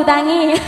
不单一。